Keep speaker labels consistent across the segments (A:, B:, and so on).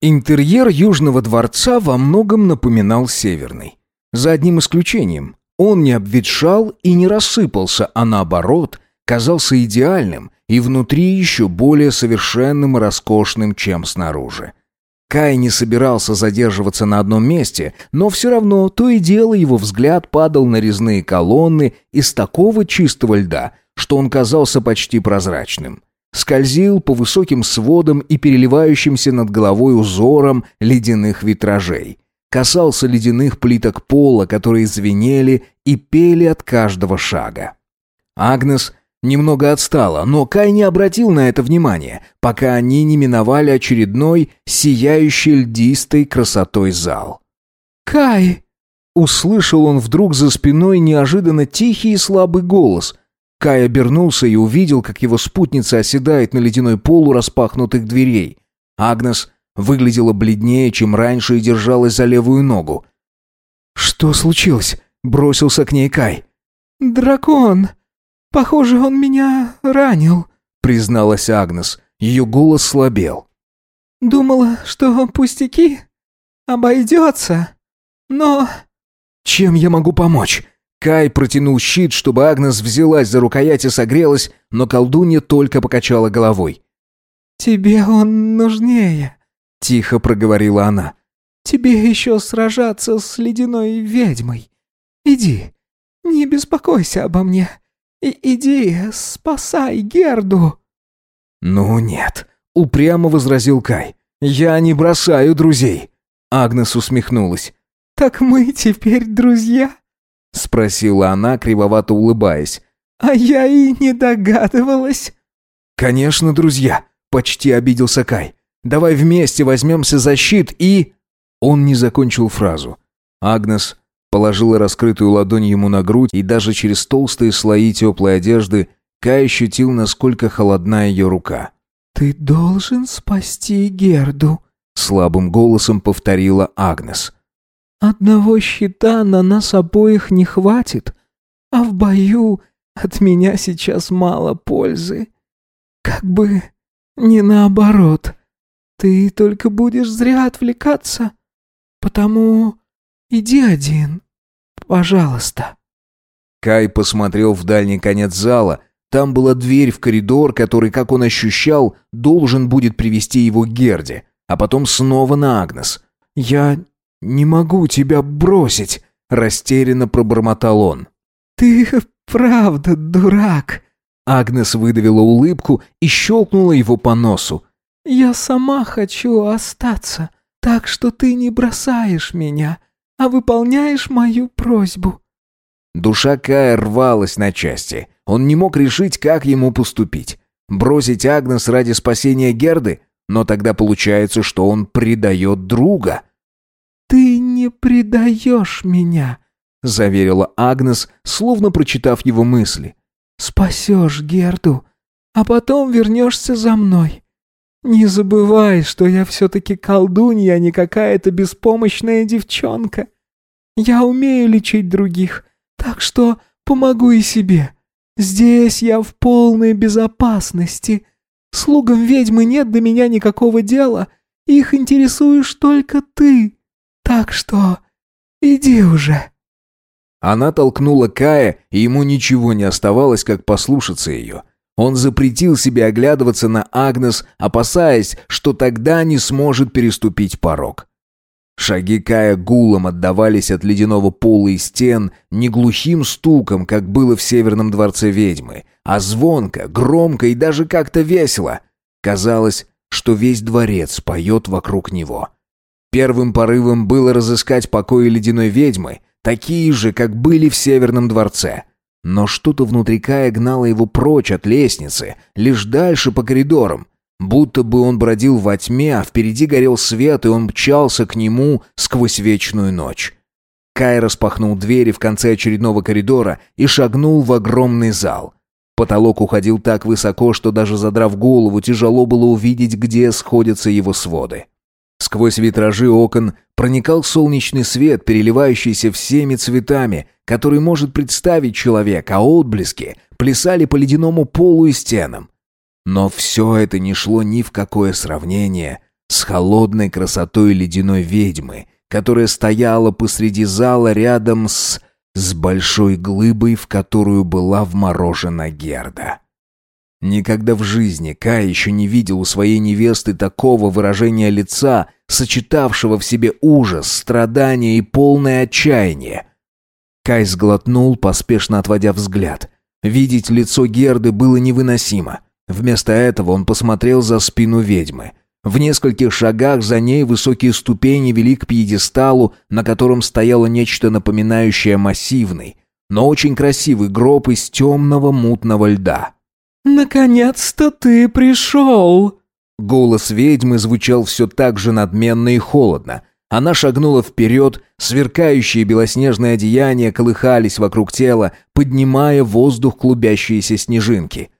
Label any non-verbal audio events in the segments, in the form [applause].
A: Интерьер Южного дворца во многом напоминал Северный. За одним исключением. Он не обветшал и не рассыпался, а наоборот, казался идеальным и внутри еще более совершенным и роскошным, чем снаружи. Кай не собирался задерживаться на одном месте, но все равно то и дело его взгляд падал на резные колонны из такого чистого льда, что он казался почти прозрачным. Скользил по высоким сводам и переливающимся над головой узорам ледяных витражей. Касался ледяных плиток пола, которые звенели и пели от каждого шага. Агнес немного отстала, но Кай не обратил на это внимания, пока они не миновали очередной сияющий льдистой красотой зал.
B: «Кай!»
A: Услышал он вдруг за спиной неожиданно тихий и слабый голос. Кай обернулся и увидел, как его спутница оседает на ледяной пол у распахнутых дверей. Агнес выглядела бледнее, чем раньше и держалась за левую ногу.
B: «Что случилось?» — бросился к ней Кай.
C: «Дракон!» «Похоже, он меня ранил», —
A: призналась Агнес. Ее голос слабел.
C: «Думала, что пустяки. Обойдется. Но...»
A: «Чем я могу помочь?» Кай протянул щит, чтобы Агнес взялась за рукоять и согрелась, но колдунья только покачала головой.
C: «Тебе он нужнее», —
A: тихо проговорила она.
C: «Тебе еще сражаться с ледяной ведьмой. Иди, не беспокойся обо мне. И иди, спасай Герду!»
A: «Ну нет», — упрямо возразил Кай. «Я не бросаю друзей!» Агнес усмехнулась.
C: «Так мы теперь друзья?»
A: — спросила она, кривовато улыбаясь.
C: «А я и не догадывалась».
A: «Конечно, друзья!» — почти обиделся Кай. «Давай вместе возьмемся за щит и...» Он не закончил фразу. Агнес Положила раскрытую ладонь ему на грудь, и даже через толстые слои теплой одежды Кай ощутил, насколько холодна ее рука.
C: «Ты должен спасти Герду», —
A: слабым голосом повторила Агнес.
C: «Одного щита на нас обоих не хватит, а в бою от меня сейчас мало пользы. Как бы не наоборот. Ты только будешь зря отвлекаться, потому Иди один, пожалуйста».
A: Кай посмотрел в дальний конец зала. Там была дверь в коридор, который, как он ощущал, должен будет привести его к Герде, а потом снова на Агнес. «Я не могу тебя бросить», — растерянно пробормотал он.
C: «Ты правда дурак», —
A: Агнес выдавила улыбку и щелкнула его по носу.
C: «Я сама хочу остаться, так что ты не бросаешь меня а выполняешь мою просьбу».
A: Душа Кая рвалась на части. Он не мог решить, как ему поступить. Бросить Агнес ради спасения Герды? Но тогда получается, что он предает друга.
C: «Ты не предаешь меня», — заверила Агнес, словно прочитав его мысли. «Спасешь Герду, а потом вернешься за мной. «Не забывай, что я все-таки колдунья, а не какая-то беспомощная девчонка. Я умею лечить других, так что помогу и себе. Здесь я в полной безопасности. Слугам ведьмы нет до меня никакого дела, их интересуешь только ты. Так что иди уже».
A: Она толкнула Кая, и ему ничего не оставалось, как послушаться ее. Он запретил себе оглядываться на Агнес, опасаясь, что тогда не сможет переступить порог. Шаги Кая гулом отдавались от ледяного пола и стен не глухим стуком, как было в Северном дворце ведьмы, а звонко, громко и даже как-то весело. Казалось, что весь дворец поет вокруг него. Первым порывом было разыскать покои ледяной ведьмы, такие же, как были в Северном дворце. Но что-то внутри Кая гнало его прочь от лестницы, лишь дальше по коридорам. Будто бы он бродил во тьме, а впереди горел свет, и он мчался к нему сквозь вечную ночь. Кай распахнул двери в конце очередного коридора и шагнул в огромный зал. Потолок уходил так высоко, что даже задрав голову, тяжело было увидеть, где сходятся его своды. Сквозь витражи окон проникал солнечный свет, переливающийся всеми цветами, который может представить человек, а отблески плясали по ледяному полу и стенам. Но все это не шло ни в какое сравнение с холодной красотой ледяной ведьмы, которая стояла посреди зала рядом с... с большой глыбой, в которую была вморожена Герда. Никогда в жизни Кай еще не видел у своей невесты такого выражения лица, сочетавшего в себе ужас, страдание и полное отчаяние. Кай сглотнул, поспешно отводя взгляд. Видеть лицо Герды было невыносимо. Вместо этого он посмотрел за спину ведьмы. В нескольких шагах за ней высокие ступени вели к пьедесталу, на котором стояло нечто напоминающее массивный, но очень красивый гроб из темного мутного льда.
C: «Наконец-то ты пришел!»
A: Голос ведьмы звучал все так же надменно и холодно. Она шагнула вперед, сверкающие белоснежные одеяния колыхались вокруг тела, поднимая в воздух клубящиеся снежинки.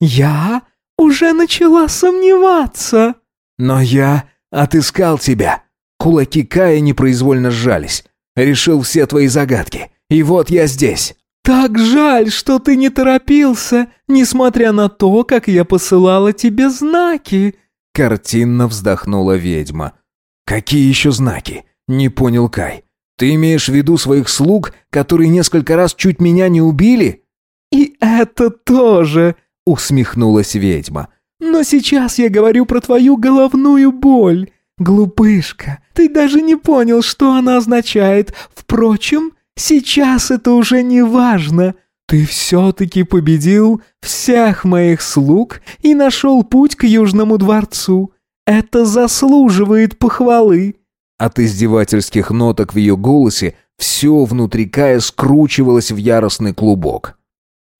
C: «Я уже начала сомневаться!»
A: «Но я отыскал тебя!» Кулаки Кая непроизвольно сжались. «Решил все твои загадки. И вот я здесь!»
C: «Так жаль, что ты не торопился, несмотря на то, как я посылала тебе знаки!»
A: Картинно вздохнула ведьма. «Какие еще знаки?» Не понял Кай. «Ты имеешь в виду своих слуг, которые несколько раз чуть меня не убили?»
C: «И это тоже!» усмехнулась ведьма. «Но сейчас я говорю про твою головную боль. Глупышка, ты даже не понял, что она означает. Впрочем, Сейчас это уже не важно. Ты все-таки победил всех моих слуг и нашел путь к Южному дворцу. Это заслуживает похвалы».
A: От издевательских ноток в ее голосе все внутри Кая скручивалось в яростный клубок.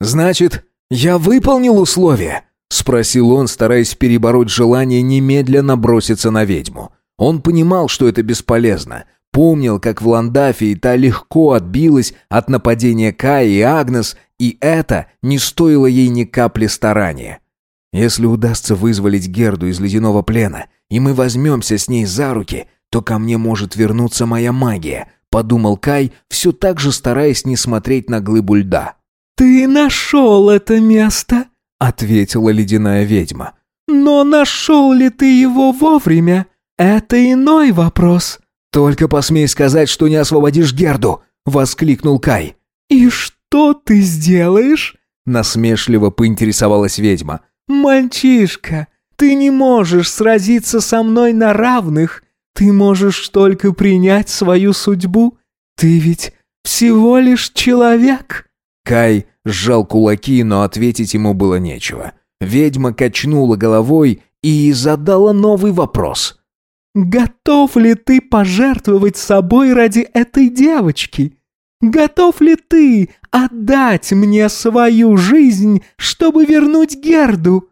A: «Значит, я выполнил условия?» — спросил он, стараясь перебороть желание немедленно броситься на ведьму. Он понимал, что это бесполезно — Помнил, как в Ландафии та легко отбилась от нападения Каи и Агнес, и это не стоило ей ни капли старания. Если удастся вызволить Герду из ледяного плена, и мы возьмемся с ней за руки, то ко мне может вернуться моя магия, подумал Кай, все так же стараясь не смотреть на глыбу льда.
C: «Ты нашел это место?»
A: — ответила ледяная ведьма.
C: «Но нашел ли ты его вовремя? Это иной вопрос».
A: «Только посмей сказать, что не освободишь Герду!» — воскликнул Кай.
C: «И что ты сделаешь?»
A: — насмешливо поинтересовалась ведьма.
C: «Мальчишка, ты не можешь сразиться со мной на равных. Ты можешь только принять свою судьбу. Ты ведь всего лишь человек».
A: Кай сжал кулаки, но ответить ему было нечего. Ведьма качнула головой и задала новый вопрос.
C: Готов ли ты пожертвовать собой ради этой девочки? Готов ли ты отдать мне свою жизнь, чтобы вернуть Герду?»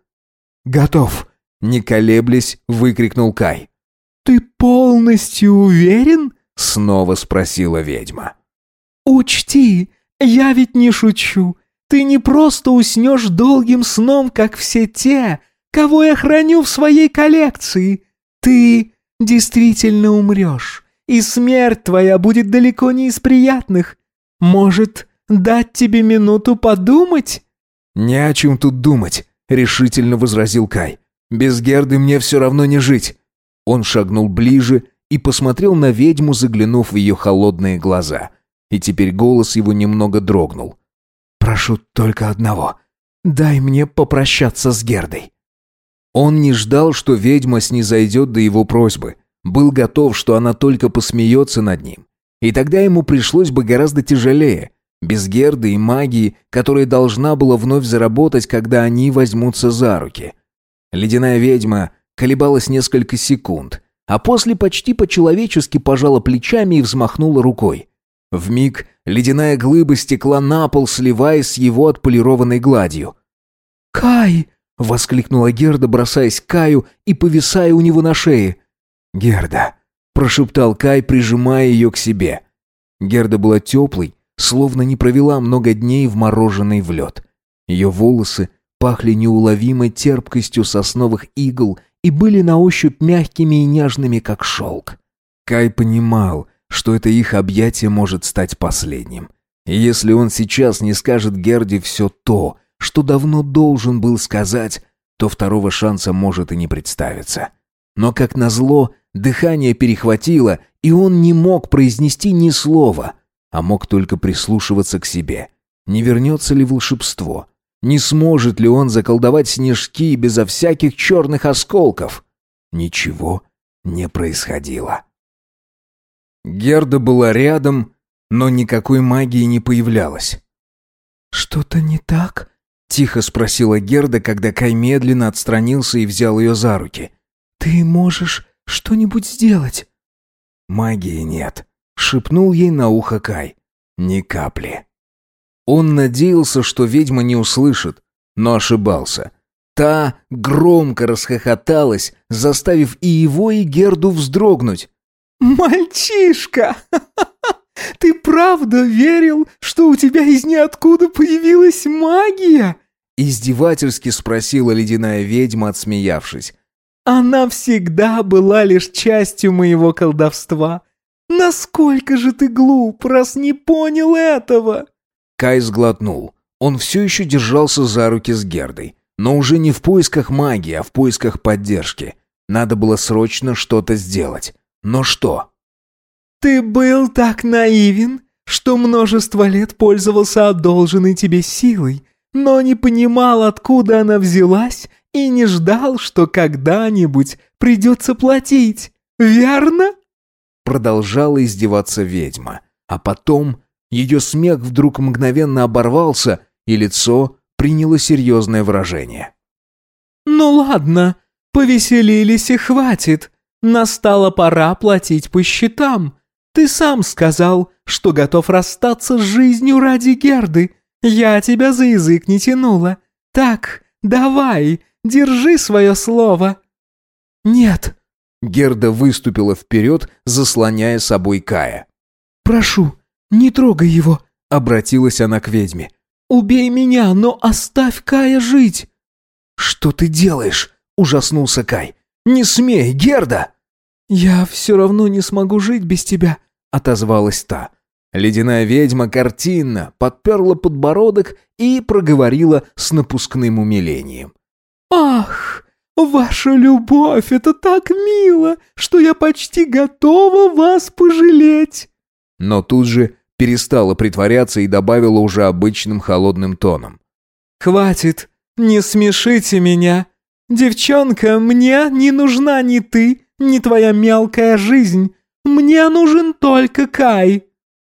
A: «Готов!» — не колеблясь, выкрикнул Кай.
C: «Ты полностью уверен?»
A: — снова спросила ведьма.
C: «Учти, я ведь не шучу. Ты не просто уснешь долгим сном, как все те, кого я храню в своей коллекции. Ты действительно умрешь, и смерть твоя будет далеко не из приятных. Может, дать тебе минуту подумать?»
A: «Не о чем тут думать», — решительно возразил Кай. «Без Герды мне все равно не жить». Он шагнул ближе и посмотрел на ведьму, заглянув в ее холодные глаза. И теперь голос его немного дрогнул. «Прошу только одного. Дай мне попрощаться с Гердой». Он не ждал, что ведьма снизойдет до его просьбы. Был готов, что она только посмеется над ним. И тогда ему пришлось бы гораздо тяжелее. Без Герды и магии, которая должна была вновь заработать, когда они возьмутся за руки. Ледяная ведьма колебалась несколько секунд, а после почти по-человечески пожала плечами и взмахнула рукой. В миг ледяная глыба стекла на пол, сливаясь с его отполированной гладью.
C: «Кай!» — воскликнула Герда, бросаясь к Каю и повисая у него на шее.
A: «Герда!» — прошептал Кай, прижимая ее к себе. Герда была теплой, словно не провела много дней вмороженной в лед. Ее волосы пахли неуловимой терпкостью сосновых игл и были на ощупь мягкими и нежными, как шелк. Кай понимал, что это их объятие может стать последним. И если он сейчас не скажет Герде все то, что давно должен был сказать, то второго шанса может и не представиться. Но, как назло, дыхание перехватило, и он не мог произнести ни слова, а мог только прислушиваться к себе. Не вернется ли волшебство? Не сможет ли он заколдовать снежки безо всяких черных осколков? Ничего не происходило. Герда была рядом, но никакой магии не появлялось.
C: «Что-то не так?»
A: — тихо спросила Герда, когда Кай медленно отстранился и взял ее за руки.
C: «Ты можешь что-нибудь сделать?»
A: «Магии нет», — шепнул ей на ухо Кай. «Ни капли». Он надеялся, что ведьма не услышит, но ошибался. Та громко расхохоталась, заставив и его, и Герду вздрогнуть.
C: «Мальчишка! [laughs] Ты правда верил, что у тебя из ниоткуда появилась магия?»
A: Издевательски спросила ледяная ведьма, отсмеявшись.
C: «Она всегда была лишь частью моего колдовства. Насколько же ты глуп, раз не понял этого!»
A: Кай сглотнул. Он все еще держался за руки с Гердой, но уже не в поисках магии, а в поисках поддержки. Надо было срочно что-то сделать. Но что?
C: «Ты был так наивен, что множество лет пользовался одолженной тебе силой, но не понимал, откуда она взялась, и не ждал, что когда-нибудь придется платить, верно?»
A: Продолжала издеваться ведьма, а потом ее смех вдруг мгновенно оборвался, и лицо приняло серьезное выражение.
C: «Ну ладно, повеселились и хватит. Настала пора платить по счетам. Ты сам сказал, что готов расстаться с жизнью ради Герды. Я тебя за язык не тянула. Так, давай, держи свое слово». «Нет».
A: Герда выступила вперед, заслоняя собой Кая.
C: «Прошу, не трогай его», —
A: обратилась она к ведьме.
C: «Убей меня, но оставь Кая жить».
A: «Что ты делаешь?» — ужаснулся Кай. «Не смей, Герда!»
C: «Я все равно не смогу жить без тебя», — отозвалась та.
A: Ледяная ведьма картинно подперла подбородок и проговорила с напускным умилением.
C: «Ах, ваша любовь, это так мило, что я почти готова вас пожалеть!»
A: Но тут же перестала притворяться и добавила уже обычным холодным тоном.
C: «Хватит, не смешите меня. Девчонка, мне не нужна ни ты, ни твоя мелкая жизнь. Мне нужен только Кай».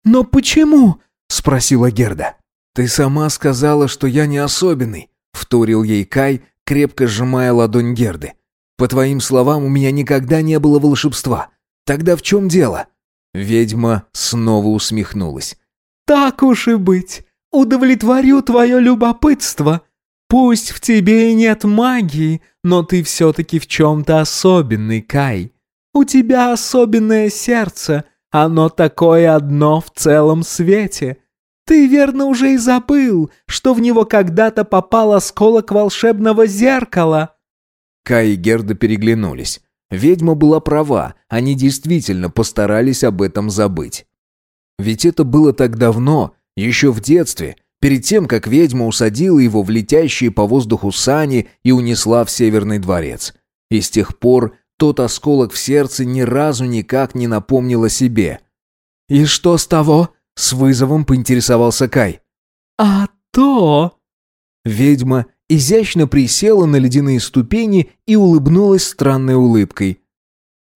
C: «Но почему?» — спросила Герда.
A: «Ты сама сказала, что я не особенный», — вторил ей Кай, крепко сжимая ладонь Герды. «По твоим словам, у меня никогда не было волшебства. Тогда в чем дело?» Ведьма снова усмехнулась.
C: «Так уж и быть. Удовлетворю твое любопытство. Пусть в тебе и нет магии, но ты все-таки в чем-то особенный, Кай. У тебя особенное сердце, оно такое одно в целом свете. Ты верно уже и забыл, что в него когда-то попал осколок волшебного зеркала».
A: Кай и Герда переглянулись. Ведьма была права, они действительно постарались об этом забыть. Ведь это было так давно, еще в детстве, перед тем, как ведьма усадила его в летящие по воздуху сани и унесла в Северный дворец. И с тех пор тот осколок в сердце ни разу никак не напомнил о себе.
C: «И что с того?»
A: — с вызовом поинтересовался Кай.
C: «А то...»
A: Ведьма изящно присела на ледяные ступени и улыбнулась странной улыбкой.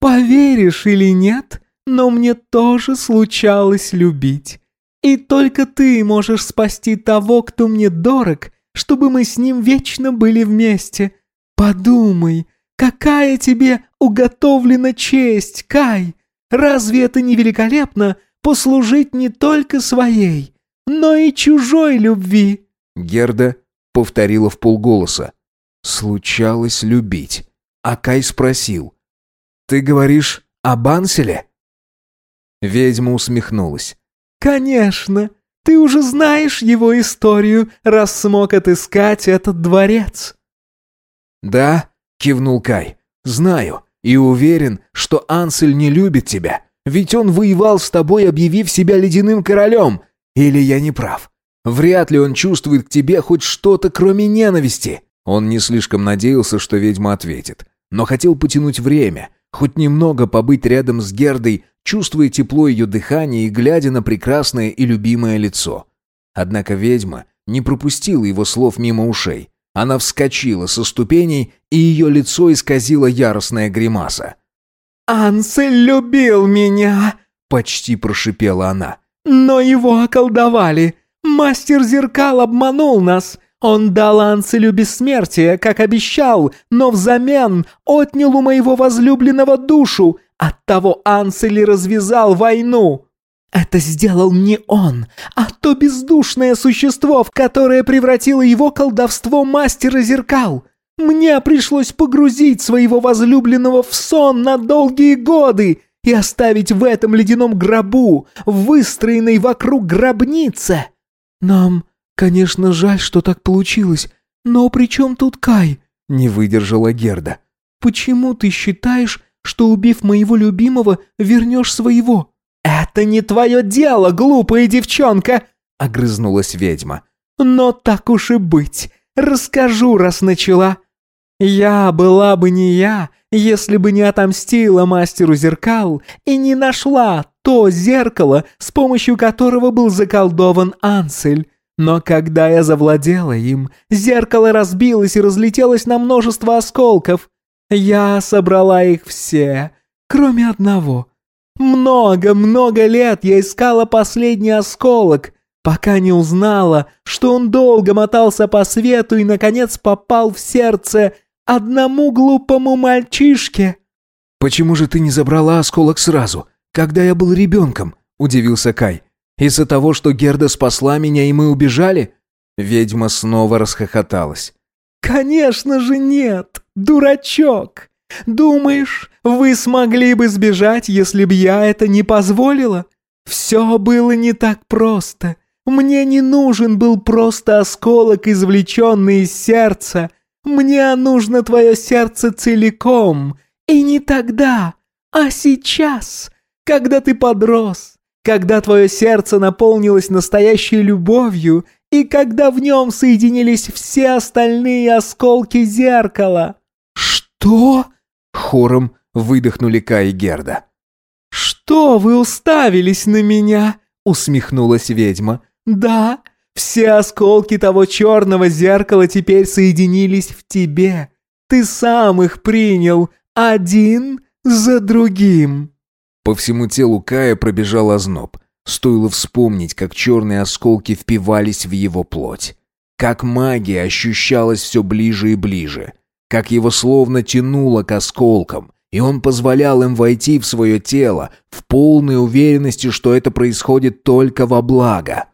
C: «Поверишь или нет, но мне тоже случалось любить. И только ты можешь спасти того, кто мне дорог, чтобы мы с ним вечно были вместе. Подумай, какая тебе уготовлена честь, Кай! Разве это не великолепно послужить не только своей, но и чужой любви?»
A: Герда повторила в полголоса. «Случалось любить». А Кай спросил. «Ты говоришь о Банселе?» Ведьма усмехнулась.
C: «Конечно. Ты уже знаешь его историю, раз смог отыскать этот дворец».
A: «Да», — кивнул Кай, — «знаю и уверен, что Ансель не любит тебя, ведь он воевал с тобой, объявив себя ледяным королем. Или я не прав? Вряд ли он чувствует к тебе хоть что-то, кроме ненависти». Он не слишком надеялся, что ведьма ответит. но хотел потянуть время, хоть немного побыть рядом с Гердой, чувствуя тепло ее дыхания и глядя на прекрасное и любимое лицо. Однако ведьма не пропустила его слов мимо ушей. Она вскочила со ступеней, и ее лицо исказило яростная гримаса.
C: «Ансель любил меня!» — почти прошипела она. «Но его околдовали! Мастер зеркал обманул нас! Он дал Анселю бессмертие, как обещал, но взамен отнял у моего возлюбленного душу. Оттого Ансель развязал войну. Это сделал не он, а то бездушное существо, в которое превратило его колдовство мастера зеркал. Мне пришлось погрузить своего возлюбленного в сон на долгие годы и оставить в этом ледяном гробу, выстроенной вокруг гробницы. Нам «Конечно, жаль, что так получилось. Но при чем тут Кай?» — не выдержала Герда. «Почему ты считаешь, что, убив моего любимого, вернешь своего?» «Это не твое дело, глупая девчонка!» — огрызнулась ведьма. «Но так уж и быть. Расскажу, раз начала. Я была бы не я, если бы не отомстила мастеру зеркал и не нашла то зеркало, с помощью которого был заколдован Ансель. Но когда я завладела им, зеркало разбилось и разлетелось на множество осколков. Я собрала их все, кроме одного. Много-много лет я искала последний осколок, пока не узнала, что он долго мотался по свету и, наконец, попал в сердце одному глупому мальчишке.
A: «Почему же ты не забрала осколок сразу, когда я был ребенком?» – удивился Кай. Из-за того, что Герда спасла меня, и мы убежали?» Ведьма снова расхохоталась.
C: «Конечно же нет, дурачок! Думаешь, вы смогли бы сбежать, если б я это не позволила? Все было не так просто. Мне не нужен был просто осколок, извлеченный из сердца. Мне нужно твое сердце целиком. И не тогда, а сейчас, когда ты подрос, когда твое сердце наполнилось настоящей любовью и когда в нем соединились все остальные осколки зеркала».
A: «Что?» — хором выдохнули Кай и Герда.
C: «Что вы уставились на меня?» — усмехнулась ведьма. «Да, все осколки того черного зеркала теперь соединились в тебе. Ты сам их принял, один за другим».
A: По всему телу Кая пробежал озноб. Стоило вспомнить, как черные осколки впивались в его плоть. Как магия ощущалась все ближе и ближе. Как его словно тянуло к осколкам, и он позволял им войти в свое тело, в полной уверенности, что это происходит только во благо.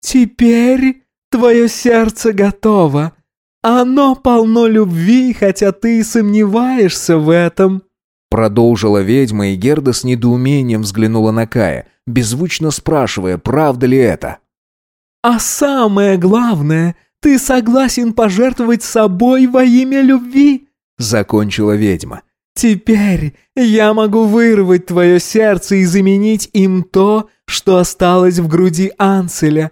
C: «Теперь твое сердце готово. Оно полно любви, хотя ты и сомневаешься в этом»,
A: Продолжила ведьма, и Герда с недоумением взглянула на Кая, беззвучно спрашивая, правда ли это.
C: «А самое главное, ты согласен пожертвовать собой во имя любви?» Закончила ведьма. «Теперь я могу вырвать твое сердце и заменить им то, что осталось в груди Анселя,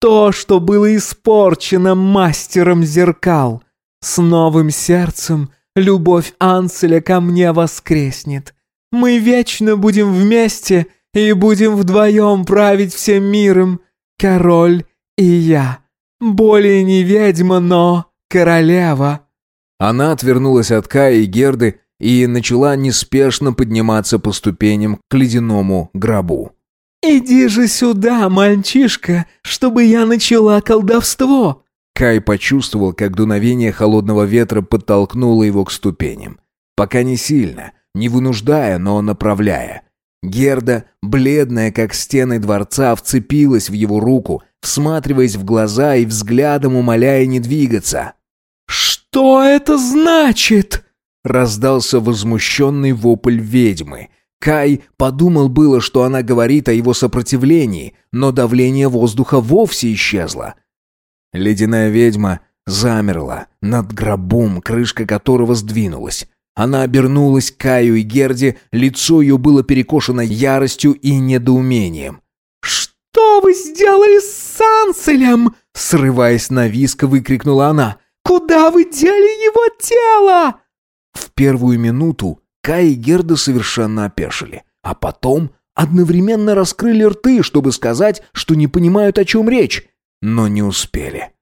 C: то, что было испорчено мастером зеркал. С новым сердцем любовь Анселя ко мне воскреснет. Мы вечно будем вместе и будем вдвоем править всем миром, король и я. Более не ведьма, но королева».
A: Она отвернулась от Кая и Герды и начала неспешно подниматься по ступеням к ледяному гробу.
C: «Иди же сюда, мальчишка, чтобы я начала колдовство!»
A: Кай почувствовал, как дуновение холодного ветра подтолкнуло его к ступеням. Пока не сильно, не вынуждая, но направляя. Герда, бледная как стены дворца, вцепилась в его руку, всматриваясь в глаза и взглядом умоляя не двигаться.
C: «Что это значит?»
A: Раздался возмущенный вопль ведьмы. Кай подумал было, что она говорит о его сопротивлении, но давление воздуха вовсе исчезло. Ледяная ведьма замерла над гробом, крышка которого сдвинулась. Она обернулась к Каю и Герде, лицо ее было перекошено яростью и недоумением.
C: «Что вы сделали с Анселем?» Срываясь на виск, выкрикнула она. «Куда вы дели его тело?»
A: В первую минуту Кай и Герда совершенно опешили, а потом одновременно раскрыли рты, чтобы сказать, что не понимают, о чем речь, но не успели.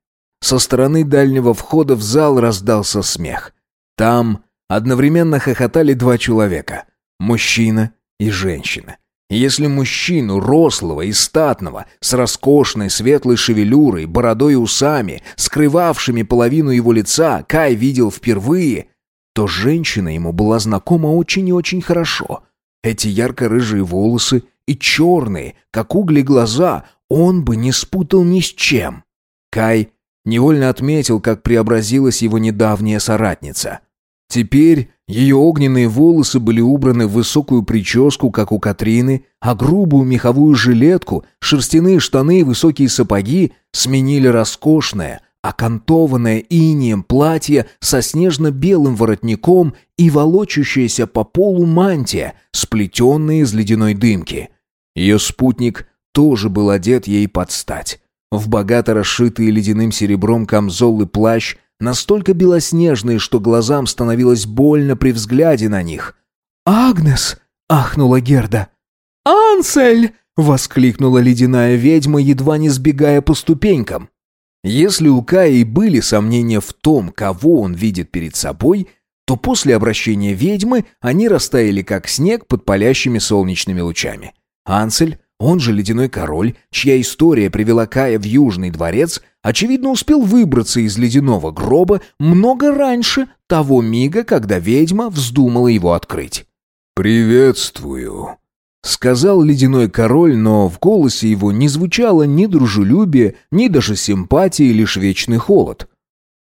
A: Со стороны дальнего входа в зал раздался смех. Там одновременно хохотали два человека – мужчина и женщина. Если мужчину, рослого и статного, с роскошной светлой шевелюрой, бородой и усами, скрывавшими половину его лица, Кай видел впервые, то женщина ему была знакома очень и очень хорошо. Эти ярко-рыжие волосы и черные, как угли глаза, он бы не спутал ни с чем. Кай невольно отметил, как преобразилась его недавняя соратница. Теперь ее огненные волосы были убраны в высокую прическу, как у Катрины, а грубую меховую жилетку, шерстяные штаны и высокие сапоги сменили роскошное, окантованное инием платье со снежно-белым воротником и волочащаяся по полу мантия, сплетенная из ледяной дымки. Ее спутник тоже был одет ей под стать. В богато расшитые ледяным серебром камзол и плащ настолько белоснежные, что глазам становилось больно при взгляде на них.
C: «Агнес!» — ахнула Герда. «Ансель!» — воскликнула ледяная ведьма, едва не сбегая по ступенькам.
A: Если у Каи были сомнения в том, кого он видит перед собой, то после обращения ведьмы они растаяли как снег под палящими солнечными лучами. Ансель он же ледяной король, чья история привела Кая в Южный дворец, очевидно успел выбраться из ледяного гроба много раньше того мига, когда ведьма вздумала его открыть.
D: «Приветствую», — сказал ледяной король, но в голосе его не звучало ни дружелюбие, ни даже симпатии, лишь вечный холод.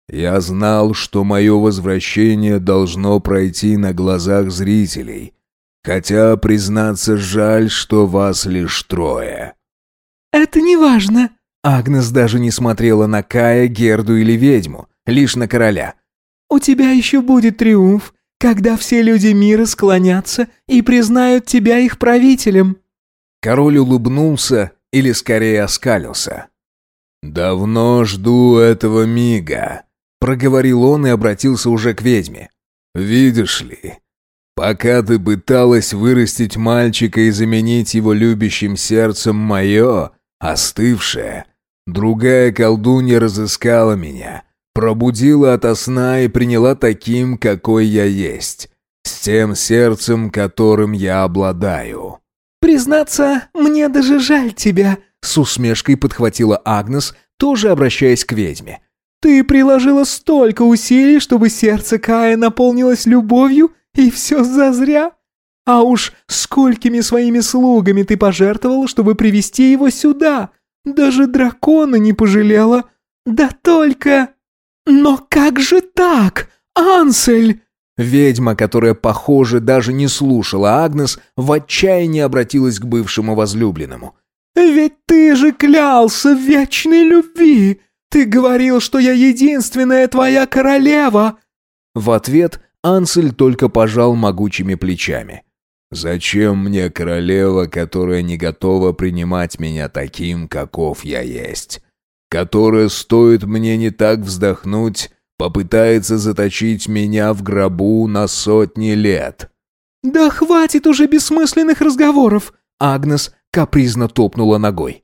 D: «Я знал, что мое возвращение должно пройти на глазах зрителей». Хотя, признаться, жаль, что вас лишь трое».
C: «Это не важно».
A: Агнес даже не смотрела на Кая, Герду или ведьму, лишь на короля.
C: «У тебя еще будет триумф, когда все люди мира склонятся и признают тебя их правителем».
A: Король улыбнулся или скорее оскалился.
D: «Давно жду этого мига», — проговорил он и обратился уже к ведьме. «Видишь ли, Пока ты пыталась вырастить мальчика и заменить его любящим сердцем мое, остывшее, другая колдунья разыскала меня, пробудила ото сна и приняла таким, какой я есть, с тем сердцем, которым я обладаю».
C: «Признаться, мне даже жаль тебя», —
A: с усмешкой подхватила Агнес, тоже обращаясь к ведьме.
C: «Ты приложила столько усилий, чтобы сердце Кая наполнилось любовью и все зазря? А уж сколькими своими слугами ты пожертвовал, чтобы привести его сюда? Даже дракона не пожалела. Да только... Но как же так, Ансель?»
A: Ведьма, которая, похоже, даже не слушала Агнес, в отчаянии обратилась к бывшему возлюбленному.
C: «Ведь ты же клялся в вечной любви! Ты говорил, что я единственная твоя королева!»
A: В ответ Ансель только пожал могучими плечами.
D: «Зачем мне королева, которая не готова принимать меня таким, каков я есть? Которая, стоит мне не так вздохнуть, попытается заточить меня в гробу на сотни лет?»
C: «Да хватит уже бессмысленных разговоров!» Агнес капризно топнула ногой.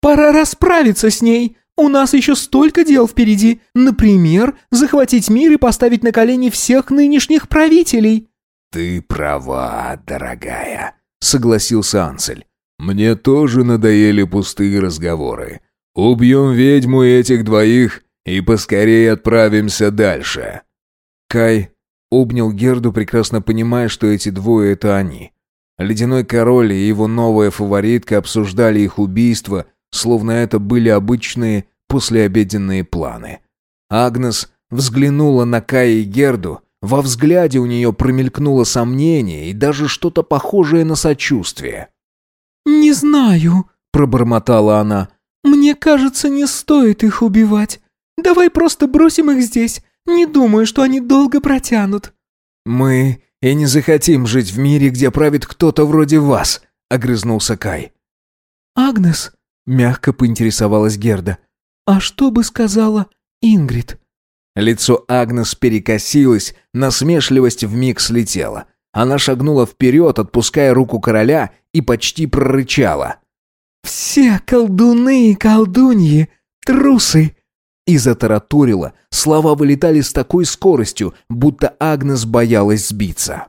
C: «Пора расправиться с ней. У нас еще столько дел впереди. Например, захватить мир и поставить на колени всех нынешних правителей».
D: «Ты права, дорогая», — согласился Ансель. «Мне тоже надоели пустые разговоры. Убьем ведьму этих двоих и поскорее отправимся дальше».
A: Кай обнял Герду, прекрасно понимая, что эти двое — это они. Ледяной король и его новая фаворитка обсуждали их убийство — словно это были обычные послеобеденные планы. Агнес взглянула на Кая и Герду, во взгляде у нее промелькнуло сомнение и даже что-то похожее на сочувствие.
C: «Не знаю», — пробормотала она. «Мне кажется, не стоит их убивать. Давай просто бросим их здесь. Не думаю, что они долго протянут».
A: «Мы и не захотим жить в мире, где правит кто-то вроде вас», — огрызнулся Кай.
C: «Агнес», Мягко поинтересовалась Герда. «А что бы сказала Ингрид?»
A: Лицо Агнес перекосилось, насмешливость вмиг слетела. Она шагнула вперед, отпуская руку короля, и почти прорычала.
C: «Все колдуны и колдуньи — трусы!»
A: И затараторила. Слова вылетали с такой скоростью, будто Агнес боялась сбиться.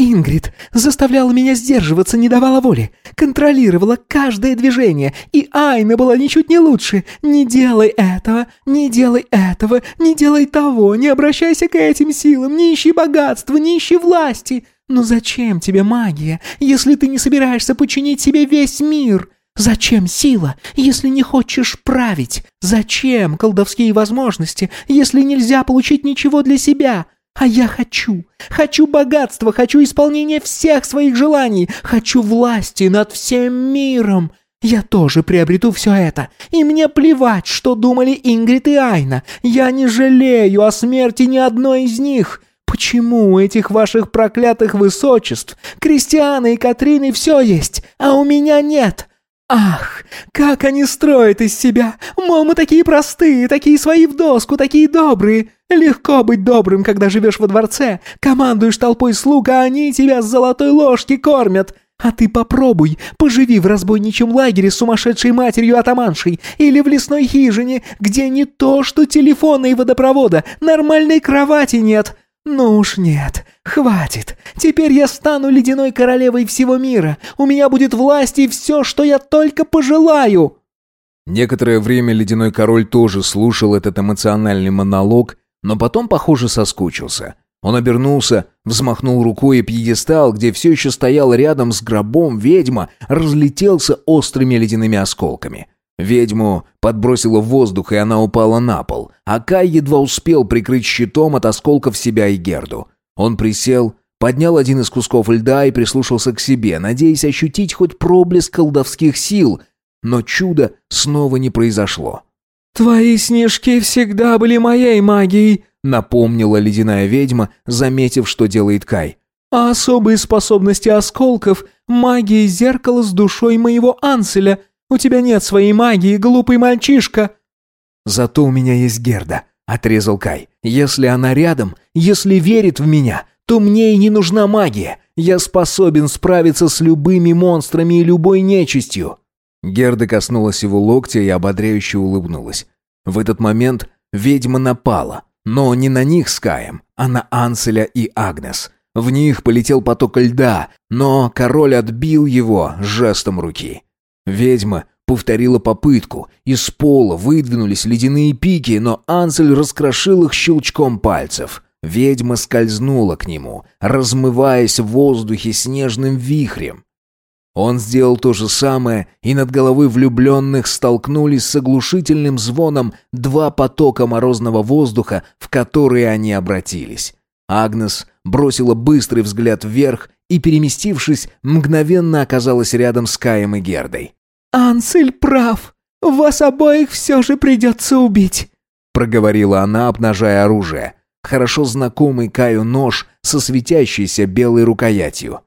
C: Ингрид заставляла меня сдерживаться, не давала воли, контролировала каждое движение, и Айна была ничуть не лучше. Не делай этого, не делай этого, не делай того, не обращайся к этим силам, не ищи богатства, не ищи власти. Но зачем тебе магия, если ты не собираешься подчинить себе весь мир? Зачем сила, если не хочешь править? Зачем колдовские возможности, если нельзя получить ничего для себя?» А я хочу, хочу богатства, хочу исполнения всех своих желаний, хочу власти над всем миром. Я тоже приобрету все это, и мне плевать, что думали Ингрид и Айна. Я не жалею о смерти ни одной из них. Почему у этих ваших проклятых высочеств, Кристианы и Катрины все есть, а у меня нет? Ах, как они строят из себя! Мол, мы такие простые, такие свои в доску, такие добрые. Легко быть добрым, когда живешь во дворце, командуешь толпой слуг, а они тебя с золотой ложки кормят. А ты попробуй, поживи в разбойничьем лагере с сумасшедшей матерью-атаманшей или в лесной хижине, где не то что телефона и водопровода, нормальной кровати нет. «Ну уж нет, хватит. Теперь я стану ледяной королевой всего мира. У меня будет власть и все, что я только пожелаю».
A: Некоторое время ледяной король тоже слушал этот эмоциональный монолог, но потом, похоже, соскучился. Он обернулся, взмахнул рукой, и пьедестал, где все еще стоял рядом с гробом ведьма, разлетелся острыми ледяными осколками. Ведьму подбросило в воздух, и она упала на пол, а Кай едва успел прикрыть щитом от осколков себя и Герду. Он присел, поднял один из кусков льда и прислушался к себе, надеясь ощутить хоть проблеск колдовских сил, но чудо снова не произошло.
C: «Твои снежки всегда были моей магией», —
A: напомнила ледяная ведьма, заметив, что делает Кай.
C: «А особые способности осколков — магия зеркала с душой моего Анселя — у тебя нет своей магии, глупый мальчишка!»
A: «Зато у меня есть Герда», — отрезал Кай. «Если она рядом, если верит в меня, то мне и не нужна магия. Я способен справиться с любыми монстрами и любой нечистью». Герда коснулась его локтя и ободряюще улыбнулась. В этот момент ведьма напала, но не на них с Каем, а на Анселя и Агнес. В них полетел поток льда, но король отбил его жестом руки. Ведьма повторила попытку. Из пола выдвинулись ледяные пики, но Ансель раскрошил их щелчком пальцев. Ведьма скользнула к нему, размываясь в воздухе снежным вихрем. Он сделал то же самое, и над головой влюбленных столкнулись с оглушительным звоном два потока морозного воздуха, в которые они обратились. Агнес бросила быстрый взгляд вверх и, переместившись, мгновенно оказалась рядом с Каем и Гердой.
C: «Ансель прав. Вас обоих все же придется убить», — проговорила она, обнажая оружие. Хорошо знакомый Каю нож со светящейся белой рукоятью.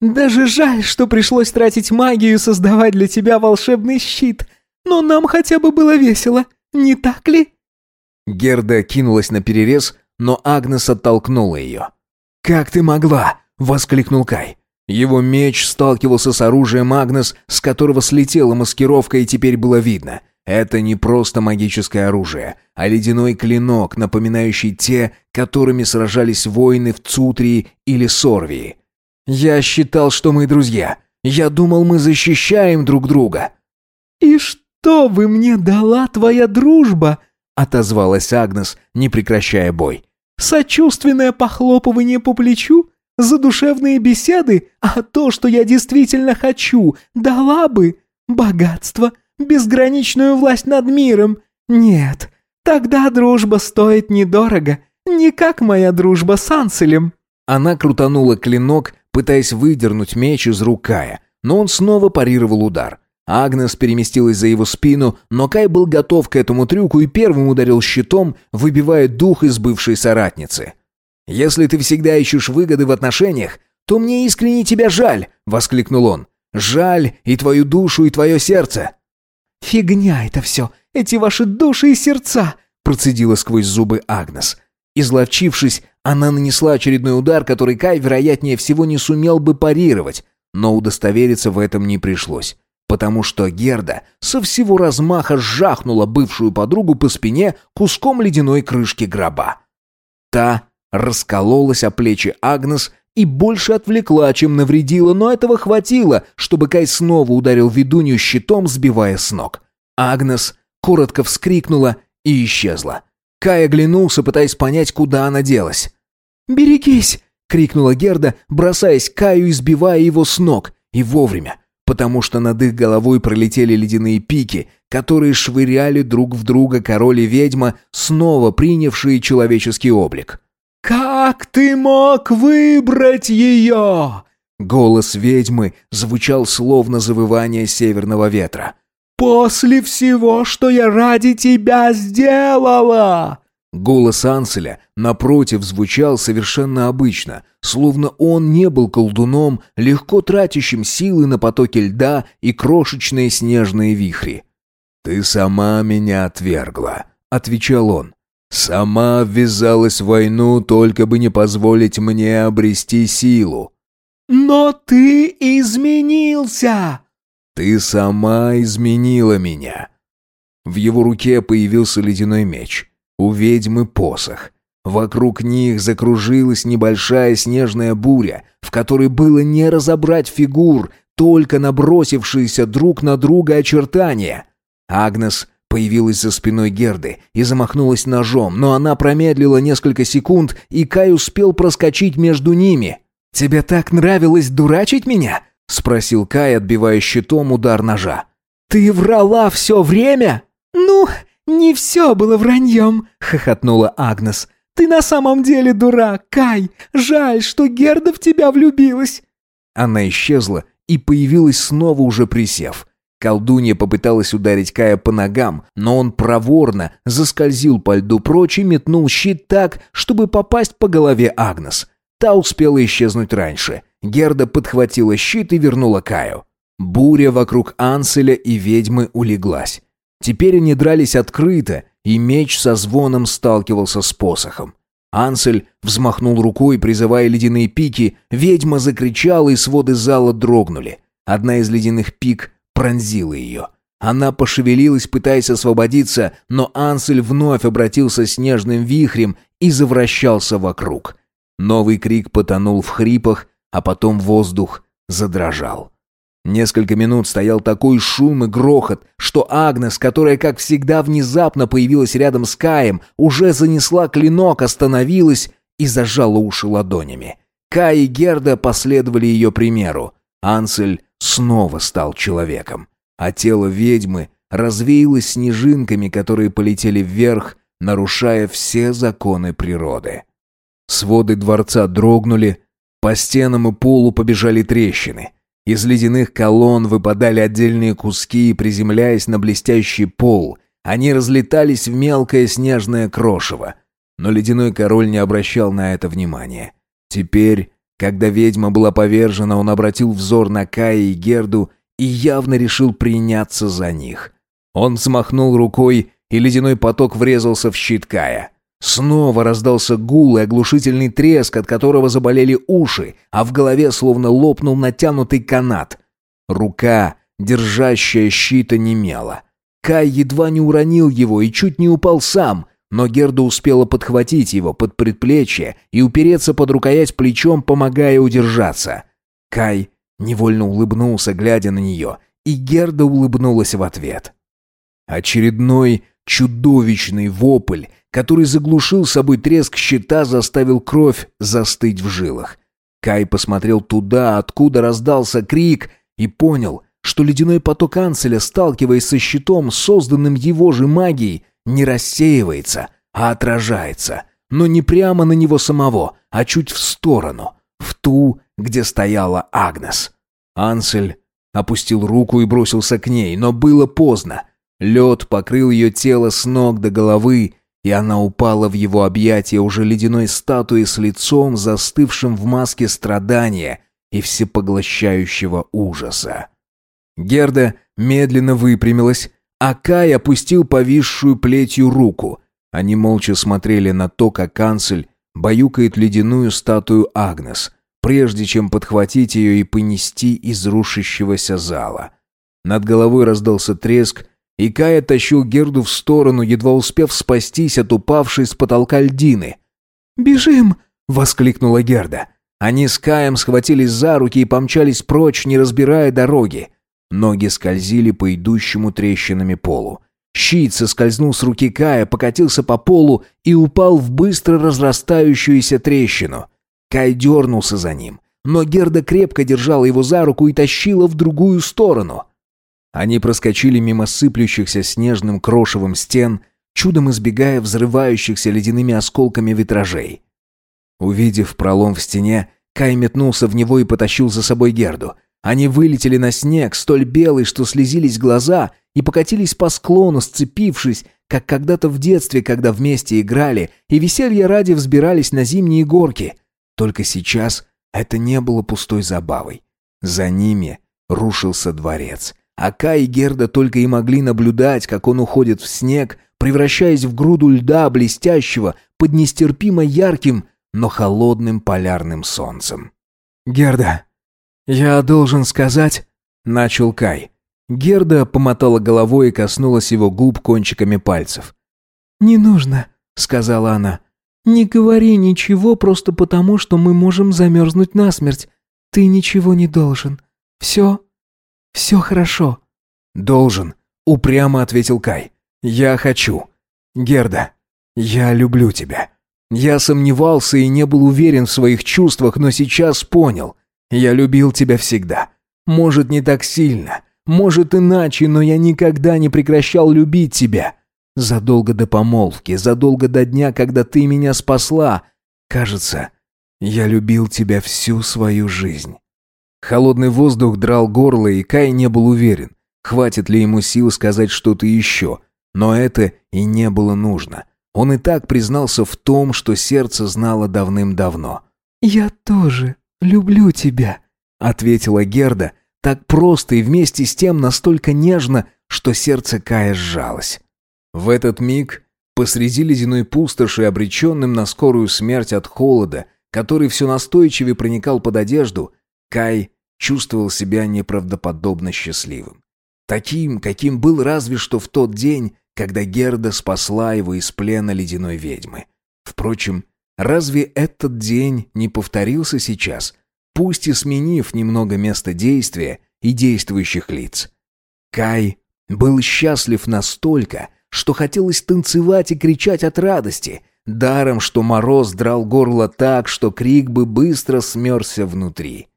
C: «Даже жаль, что пришлось тратить магию и создавать для тебя волшебный щит. Но нам хотя бы было весело, не так ли?»
A: Герда кинулась на перерез, но Агнес оттолкнула ее. «Как ты могла?» — воскликнул Кай. Его меч сталкивался с оружием Агнес, с которого слетела маскировка и теперь было видно. Это не просто магическое оружие, а ледяной клинок, напоминающий те, которыми сражались воины в Цутрии или Сорвии. «Я считал, что мы друзья. Я думал, мы защищаем друг друга».
C: «И что вы мне дала твоя дружба?» — отозвалась Агнес, не прекращая бой. «Сочувственное похлопывание по плечу? Задушевные беседы, а то, что я действительно хочу, дала бы богатство, безграничную власть над миром. Нет, тогда дружба стоит недорого, не как моя дружба с Анселем».
A: Она крутанула клинок, пытаясь выдернуть меч из рук Кая, но он снова парировал удар. Агнес переместилась за его спину, но Кай был готов к этому трюку и первым ударил щитом, выбивая дух из бывшей соратницы. «Если ты всегда ищешь выгоды в отношениях, то мне искренне тебя жаль!» — воскликнул он. «Жаль и твою душу, и твое сердце!»
C: «Фигня это все! Эти ваши души и сердца!»
A: — процедила сквозь зубы Агнес. Изловчившись, она нанесла очередной удар, который Кай, вероятнее всего, не сумел бы парировать, но удостовериться в этом не пришлось, потому что Герда со всего размаха сжахнула бывшую подругу по спине куском ледяной крышки гроба. Та раскололась о плечи Агнес и больше отвлекла, чем навредила, но этого хватило, чтобы Кай снова ударил ведунью щитом, сбивая с ног. Агнес коротко вскрикнула и исчезла. Кай оглянулся, пытаясь понять, куда она делась.
C: «Берегись!» — крикнула
A: Герда, бросаясь Каю и сбивая его с ног. И вовремя, потому что над их головой пролетели ледяные пики, которые швыряли друг в друга король и ведьма, снова принявшие человеческий облик.
C: «Как ты мог выбрать ее?»
A: Голос ведьмы звучал словно завывание северного ветра.
C: «После всего, что я ради тебя сделала!»
A: Голос Анселя, напротив, звучал совершенно обычно, словно он не был колдуном, легко тратящим силы на потоки льда и крошечные снежные вихри. «Ты сама меня отвергла», — отвечал он. «Сама ввязалась в войну, только бы не позволить мне обрести силу».
C: «Но ты изменился!»
A: Ты сама изменила меня». В его руке появился ледяной меч. У ведьмы посох. Вокруг них закружилась небольшая снежная буря, в которой было не разобрать фигур, только набросившиеся друг на друга очертания. Агнес появилась за спиной Герды и замахнулась ножом, но она промедлила несколько секунд, и Кай успел проскочить между ними.
C: «Тебе так нравилось дурачить меня?»
A: — спросил Кай, отбивая щитом удар ножа.
C: «Ты врала все время?» «Ну, не все было враньем», — хохотнула Агнес. «Ты на самом деле дурак, Кай. Жаль, что Герда в тебя влюбилась».
A: Она исчезла и появилась снова уже присев. Колдунья попыталась ударить Кая по ногам, но он проворно заскользил по льду прочь и метнул щит так, чтобы попасть по голове Агнес. Та успела исчезнуть раньше. Герда подхватила щит и вернула Каю. Буря вокруг Анселя и ведьмы улеглась. Теперь они дрались открыто, и меч со звоном сталкивался с посохом. Ансель взмахнул рукой, призывая ледяные пики, ведьма закричала, и своды зала дрогнули. Одна из ледяных пик пронзила ее. Она пошевелилась, пытаясь освободиться, но Ансель вновь обратился снежным вихрем и завращался вокруг. Новый крик потонул в хрипах, а потом воздух задрожал. Несколько минут стоял такой шум и грохот, что Агнес, которая, как всегда, внезапно появилась рядом с Каем, уже занесла клинок, остановилась и зажала уши ладонями. Кай и Герда последовали ее примеру. Ансель снова стал человеком, а тело ведьмы развеялось снежинками, которые полетели вверх, нарушая все законы природы. Своды дворца дрогнули, по стенам и полу побежали трещины. Из ледяных колонн выпадали отдельные куски, приземляясь на блестящий пол. Они разлетались в мелкое снежное крошево. Но ледяной король не обращал на это внимания. Теперь, когда ведьма была повержена, он обратил взор на Кая и Герду и явно решил приняться за них. Он взмахнул рукой, и ледяной поток врезался в щит Кая. Снова раздался гул и оглушительный треск, от которого заболели уши, а в голове словно лопнул натянутый канат. Рука, держащая щита, немела. Кай едва не уронил его и чуть не упал сам, но Герда успела подхватить его под предплечье и упереться под рукоять плечом, помогая удержаться. Кай невольно улыбнулся, глядя на нее, и Герда улыбнулась в ответ. Очередной чудовищный вопль который заглушил собой треск щита, заставил кровь застыть в жилах. Кай посмотрел туда, откуда раздался крик, и понял, что ледяной поток Анселя, сталкиваясь со щитом, созданным его же магией, не рассеивается, а отражается, но не прямо на него самого, а чуть в сторону, в ту, где стояла Агнес. Ансель опустил руку и бросился к ней, но было поздно. Лед покрыл ее тело с ног до головы, и она упала в его объятия уже ледяной статуей с лицом, застывшим в маске страдания и всепоглощающего ужаса. Герда медленно выпрямилась, а Кай опустил повисшую плетью руку. Они молча смотрели на то, как канцель баюкает ледяную статую Агнес, прежде чем подхватить ее и понести из рушащегося зала. Над головой раздался треск, и Кая тащил Герду в сторону, едва успев спастись от упавшей с потолка льдины.
C: «Бежим!»
A: — воскликнула Герда. Они с Каем схватились за руки и помчались прочь, не разбирая дороги. Ноги скользили по идущему трещинами полу. Щит соскользнул с руки Кая, покатился по полу и упал в быстро разрастающуюся трещину. Кай дернулся за ним, но Герда крепко держала его за руку и тащила в другую сторону. Они проскочили мимо сыплющихся снежным крошевым стен, чудом избегая взрывающихся ледяными осколками витражей. Увидев пролом в стене, Кай метнулся в него и потащил за собой Герду. Они вылетели на снег, столь белый, что слезились глаза, и покатились по склону, сцепившись, как когда-то в детстве, когда вместе играли и веселье ради взбирались на зимние горки. Только сейчас это не было пустой забавой. За ними рушился дворец. А Кай и Герда только и могли наблюдать, как он уходит в снег, превращаясь в груду льда, блестящего, под нестерпимо ярким, но холодным полярным солнцем.
C: «Герда, я должен сказать...» — начал Кай.
A: Герда помотала головой и коснулась его губ кончиками пальцев.
C: «Не нужно», — сказала она. «Не говори ничего просто потому, что мы можем замерзнуть насмерть. Ты ничего не должен. Все, все хорошо».
A: «Должен», — упрямо ответил Кай. «Я хочу. Герда, я люблю тебя». Я сомневался и не был уверен в своих чувствах, но сейчас понял. Я любил тебя всегда. Может, не так сильно, может, иначе, но я никогда не прекращал любить тебя. Задолго до помолвки, задолго до дня, когда ты меня спасла. Кажется, я любил тебя всю свою жизнь. Холодный воздух драл горло, и Кай не был уверен, хватит ли ему сил сказать что-то еще. Но это и не было нужно. Он и так признался в том, что сердце знало давным-давно.
C: «Я тоже люблю тебя», — ответила Герда, так просто и вместе с тем настолько нежно, что сердце Кая сжалось.
A: В этот миг, посреди ледяной пустоши, обреченным на скорую смерть от холода, который все настойчивее проникал под одежду, Кай чувствовал себя неправдоподобно счастливым. Таким, каким был разве что в тот день, когда Герда спасла его из плена ледяной ведьмы. Впрочем, разве этот день не повторился сейчас, пусть и сменив немного место действия и действующих лиц? Кай был счастлив настолько, что хотелось танцевать и кричать от радости, даром, что мороз драл горло так, что крик бы быстро смерся внутри.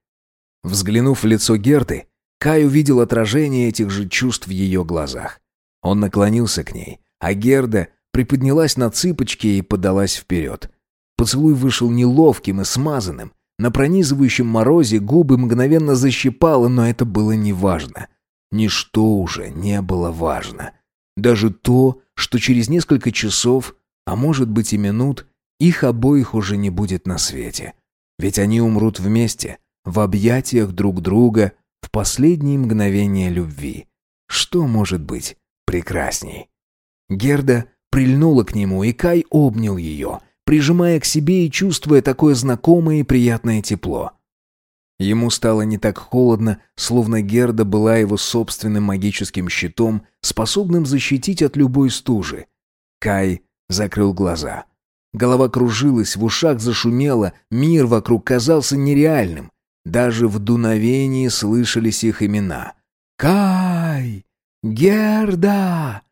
A: Взглянув в лицо Герты, Кай увидел отражение этих же чувств в ее глазах. Он наклонился к ней, а Герда приподнялась на цыпочки и подалась вперед. Поцелуй вышел неловким и смазанным. На пронизывающем морозе губы мгновенно защипало, но это было неважно. Ничто уже не было важно. Даже то, что через несколько часов, а может быть и минут, их обоих уже не будет на свете. Ведь они умрут вместе, в объятиях друг друга, в последние мгновения любви. Что может быть прекрасней. Герда прильнула к нему, и Кай обнял ее, прижимая к себе и чувствуя такое знакомое и приятное тепло. Ему стало не так холодно, словно Герда была его собственным магическим щитом, способным защитить от любой стужи. Кай закрыл глаза. Голова кружилась, в ушах зашумело, мир вокруг казался нереальным. Даже в дуновении слышались их имена. «Кай! «Герда!»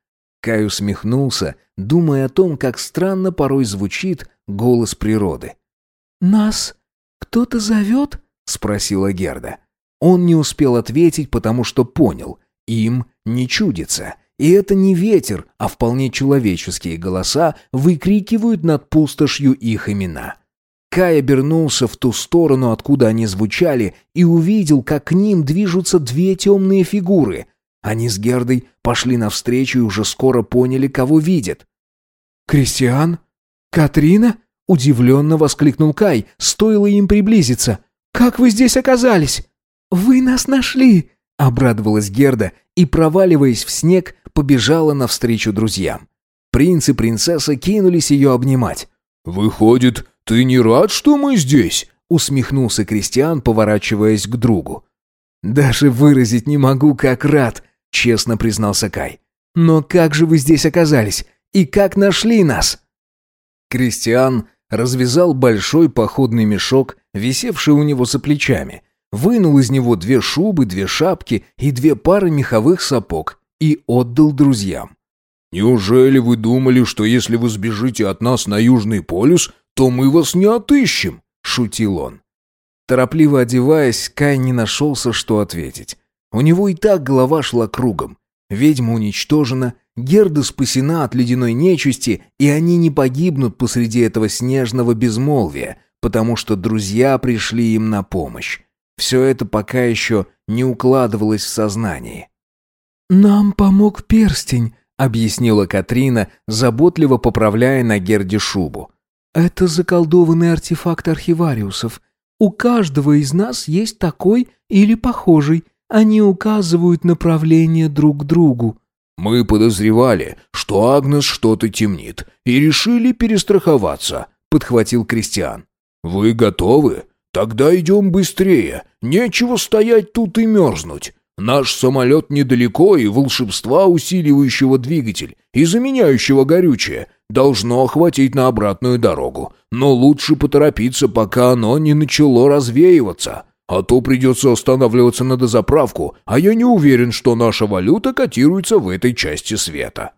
A: Кай усмехнулся, думая о том, как странно порой звучит голос природы.
C: «Нас кто-то зовет?» — спросила Герда. Он не успел ответить, потому что понял, им не чудится. И это не ветер, а вполне человеческие голоса выкрикивают над пустошью их имена. Кай обернулся в ту сторону, откуда они звучали, и увидел, как к ним движутся две темные фигуры — они с Гердой пошли навстречу и уже скоро поняли, кого видят. «Кристиан? Катрина?» — удивленно воскликнул Кай, стоило им приблизиться. «Как вы здесь оказались?» «Вы нас нашли!» — обрадовалась Герда и, проваливаясь в снег, побежала навстречу друзьям.
A: Принц и принцесса кинулись ее обнимать.
D: «Выходит, ты не рад, что мы здесь?»
A: усмехнулся Кристиан, поворачиваясь к другу. «Даже выразить не могу, как рад», — честно признался Кай. «Но как же вы здесь оказались? И как нашли нас?» Кристиан развязал большой походный мешок, висевший у него за плечами, вынул из него две шубы, две шапки и две пары меховых сапог и отдал друзьям.
D: «Неужели вы думали, что если вы сбежите от нас на Южный полюс, то мы вас не отыщем?» — шутил он.
A: Торопливо одеваясь, Кай не нашелся, что ответить. У него и так голова шла кругом. Ведьма уничтожена, Герда спасена от ледяной нечисти, и они не погибнут посреди этого снежного безмолвия, потому что друзья пришли им на помощь. Все это пока еще не укладывалось в сознании.
C: «Нам помог перстень»,
A: объяснила Катрина, заботливо поправляя на Герде шубу.
C: «Это заколдованный артефакт архивариусов. У каждого из нас есть такой или похожий. Они указывают направление друг другу».
D: «Мы подозревали, что Агнес что-то темнит, и решили перестраховаться», — подхватил Кристиан. «Вы готовы? Тогда идем быстрее. Нечего стоять тут и мерзнуть. Наш самолет недалеко, и волшебства, усиливающего двигатель и заменяющего горючее, должно охватить на обратную дорогу. Но лучше поторопиться, пока оно не начало развеиваться. А то придется останавливаться на дозаправку, а я не уверен, что наша валюта котируется в этой части света».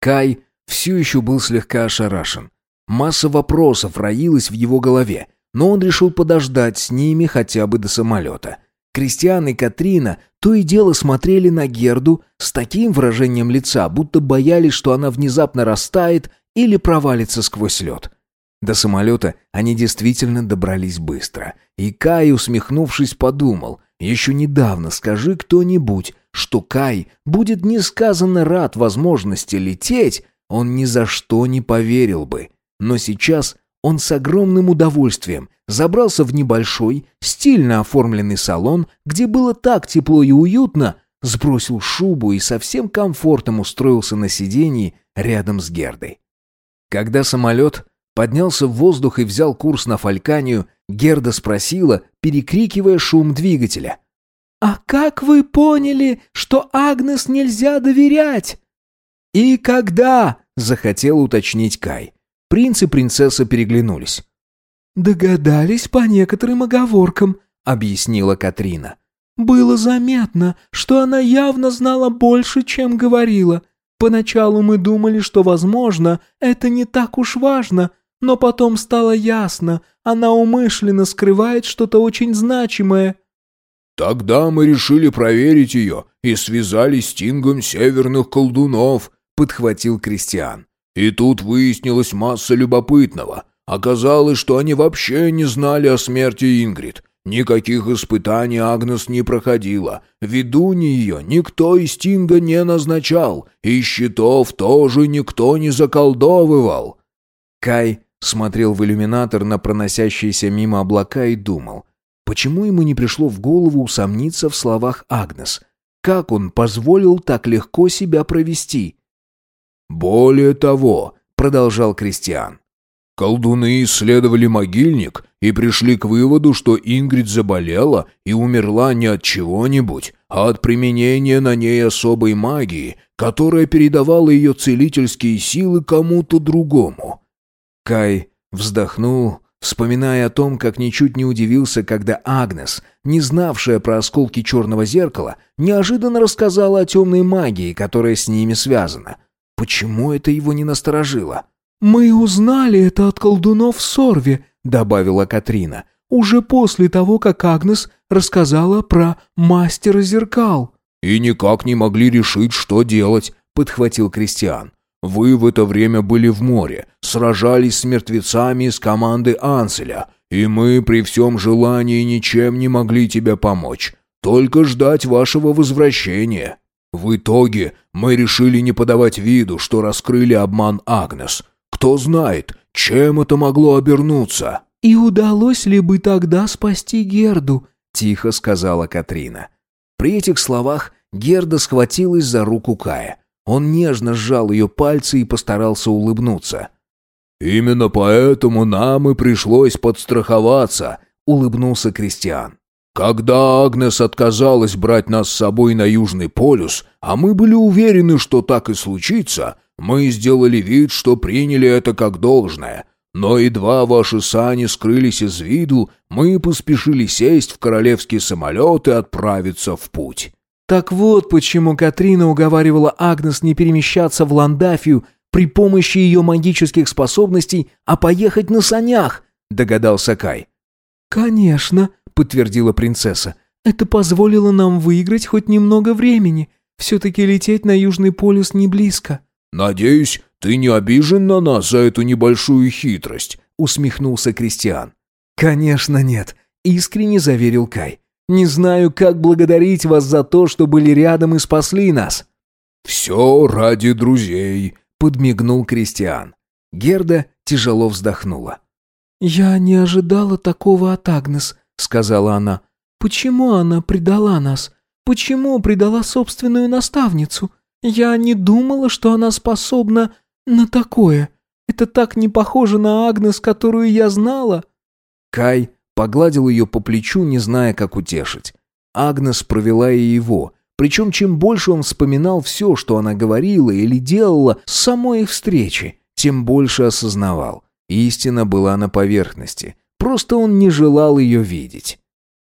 A: Кай все еще был слегка ошарашен. Масса вопросов роилась в его голове, но он решил подождать с ними хотя бы до самолета – Кристиан и Катрина то и дело смотрели на Герду с таким выражением лица, будто боялись, что она внезапно растает или провалится сквозь лед. До самолета они действительно добрались быстро. И Кай, усмехнувшись, подумал, еще недавно скажи кто-нибудь, что Кай будет несказанно рад возможности лететь, он ни за что не поверил бы. Но сейчас он с огромным удовольствием забрался в небольшой, стильно оформленный салон, где было так тепло и уютно, сбросил шубу и со всем комфортом устроился на сиденье рядом с Гердой. Когда самолет поднялся в воздух и взял курс на Фальканию, Герда спросила, перекрикивая шум двигателя.
C: «А как вы поняли, что Агнес нельзя доверять?»
A: «И когда?» — захотел уточнить Кай. Принц и принцесса переглянулись.
C: «Догадались по некоторым оговоркам», — объяснила Катрина. «Было заметно, что она явно знала больше, чем говорила. Поначалу мы думали, что, возможно, это не так уж важно, но потом стало ясно, она умышленно скрывает что-то очень значимое».
D: «Тогда мы решили проверить ее и связали с Тингом северных колдунов», — подхватил Кристиан. И тут выяснилась масса любопытного. Оказалось, что они вообще не знали о смерти Ингрид. Никаких испытаний Агнес не проходила. Ведуни ее никто из Тинга не назначал, и щитов тоже никто не заколдовывал.
A: Кай смотрел в иллюминатор на проносящиеся мимо облака и думал, почему ему не пришло в голову усомниться в словах Агнес? Как он позволил так легко себя провести?
D: «Более того», — продолжал Кристиан, «колдуны исследовали могильник и пришли к выводу, что Ингрид заболела и умерла не от чего-нибудь, а от применения на ней особой магии, которая передавала ее целительские силы кому-то другому».
A: Кай вздохнул, вспоминая о том, как ничуть не удивился, когда Агнес, не знавшая про осколки черного зеркала, неожиданно рассказала о темной магии, которая с ними связана — Почему это его не насторожило?
C: «Мы узнали это от колдунов в Сорве», — добавила Катрина. «Уже после того, как Агнес рассказала про мастера зеркал».
D: «И никак не могли решить, что делать», — подхватил Кристиан. «Вы в это время были в море, сражались с мертвецами из команды Анселя, и мы при всем желании ничем не могли тебе помочь, только ждать вашего возвращения». В итоге мы решили не подавать виду, что раскрыли обман Агнес. Кто знает, чем это могло обернуться.
C: «И удалось ли бы тогда спасти Герду?» — тихо сказала Катрина.
A: При этих словах Герда схватилась за руку Кая. Он нежно сжал ее пальцы и постарался улыбнуться.
D: «Именно поэтому нам и пришлось подстраховаться», — улыбнулся Кристиан. «Когда Агнес отказалась брать нас с собой на Южный полюс, а мы были уверены, что так и случится, мы сделали вид, что приняли это как должное. Но едва ваши сани скрылись из виду, мы поспешили сесть в королевский самолет и отправиться в путь».
C: Так вот почему Катрина уговаривала Агнес не перемещаться в Ландафию при помощи ее магических способностей, а поехать на санях, догадался Кай. Конечно, подтвердила принцесса. Это позволило нам выиграть хоть немного времени. Все-таки лететь на Южный полюс не близко.
D: Надеюсь, ты не обижен на нас за эту небольшую хитрость, усмехнулся Кристиан.
C: Конечно нет, искренне заверил Кай. Не знаю, как благодарить вас за то, что были рядом и спасли нас.
D: Все ради друзей,
A: подмигнул Кристиан. Герда тяжело вздохнула.
C: «Я не ожидала такого от Агнес», — сказала она. «Почему она предала нас? Почему предала собственную наставницу? Я не думала, что она способна на такое. Это так не похоже на Агнес, которую я знала».
A: Кай погладил ее по плечу, не зная, как утешить. Агнес провела и его, причем чем больше он вспоминал все, что она говорила или делала с самой их встречи, тем больше осознавал. Истина была на поверхности. Просто он не желал ее видеть.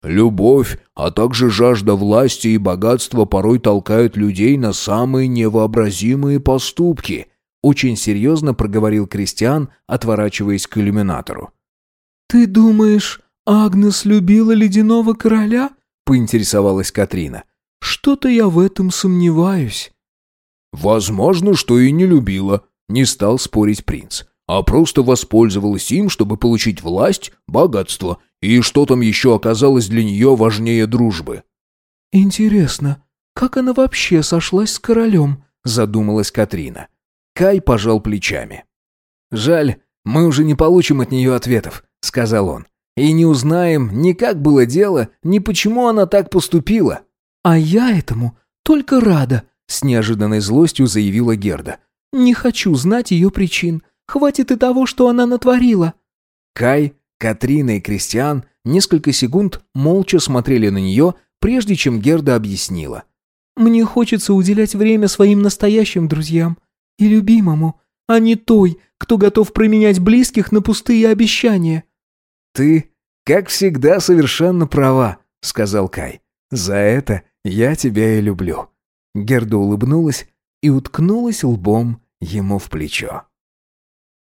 D: Любовь, а также жажда власти и богатства порой толкают людей на самые невообразимые поступки,
A: очень серьезно проговорил Кристиан, отворачиваясь к иллюминатору.
C: «Ты думаешь, Агнес любила ледяного короля?» — поинтересовалась Катрина. Что-то я в этом сомневаюсь».
D: «Возможно, что и не любила», — не стал спорить принц, «а просто воспользовалась им, чтобы получить власть, богатство, и что там еще оказалось для нее важнее дружбы».
C: «Интересно, как она вообще сошлась с королем?» — задумалась Катрина.
A: Кай пожал плечами. «Жаль, мы уже не получим от нее ответов», — сказал он. «И не узнаем ни как было дело, ни почему она так поступила».
C: «А я этому только рада», — с неожиданной злостью заявила Герда. «Не хочу знать ее причин. Хватит и того, что она натворила».
A: Кай, Катрина и Кристиан несколько секунд молча смотрели на нее, прежде чем Герда объяснила.
C: «Мне хочется уделять время своим настоящим друзьям и любимому, а не той, кто готов променять близких на пустые обещания».
A: «Ты, как всегда, совершенно права», — сказал Кай. «За это я тебя и люблю». Герда улыбнулась и уткнулась лбом ему в плечо.